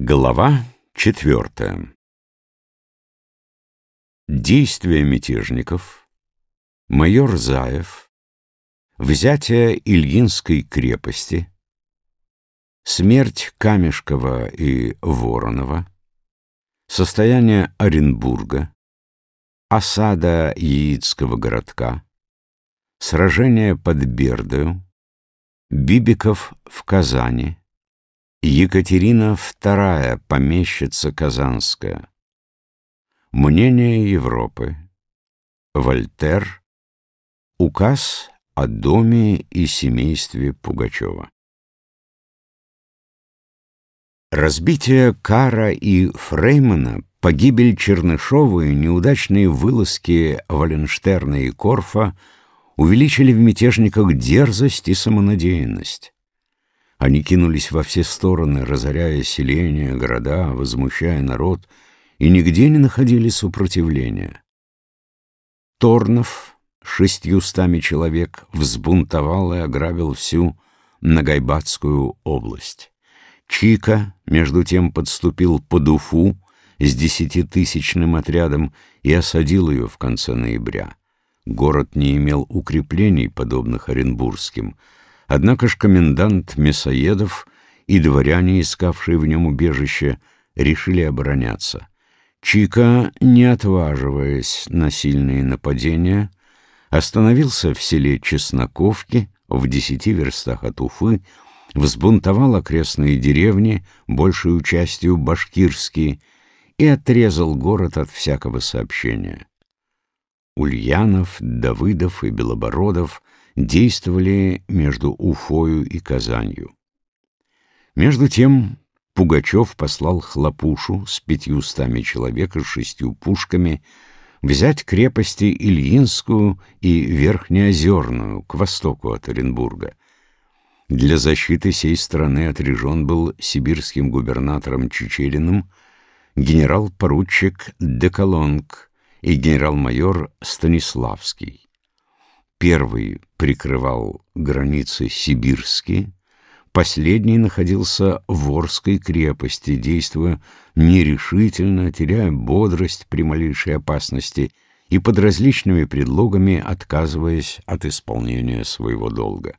Глава четвертая Действия мятежников, майор Заев, взятие Ильинской крепости, смерть Камешкова и Воронова, состояние Оренбурга, осада Яицкого городка, сражение под Бердою, Бибиков в Казани, Екатерина II, помещица Казанская. Мнение Европы. Вольтер. Указ о доме и семействе Пугачева. Разбитие Кара и Фреймана, погибель Чернышова и неудачные вылазки Валенштерна и Корфа увеличили в мятежниках дерзость и самонадеянность. Они кинулись во все стороны, разоряя селения, города, возмущая народ, и нигде не находили сопротивления. Торнов шестьюстами человек взбунтовал и ограбил всю Нагайбатскую область. Чика, между тем, подступил под Уфу с десятитысячным отрядом и осадил ее в конце ноября. Город не имел укреплений, подобных Оренбургским, Однако ж комендант Мясоедов и дворяне, искавшие в нем убежище, решили обороняться. Чика, не отваживаясь на сильные нападения, остановился в селе Чесноковки в десяти верстах от Уфы, взбунтовал окрестные деревни, большую частью башкирские, и отрезал город от всякого сообщения. Ульянов, Давыдов и Белобородов действовали между Уфою и Казанью. Между тем Пугачев послал Хлопушу с пятьюстами человек и шестью пушками взять крепости Ильинскую и Верхнеозерную к востоку от Оренбурга. Для защиты сей страны отряжен был сибирским губернатором Чечериным генерал-поручик Деколонг и генерал-майор Станиславский. Первый прикрывал границы сибирские, последний находился в Орской крепости, действуя нерешительно, теряя бодрость при малейшей опасности и под различными предлогами отказываясь от исполнения своего долга.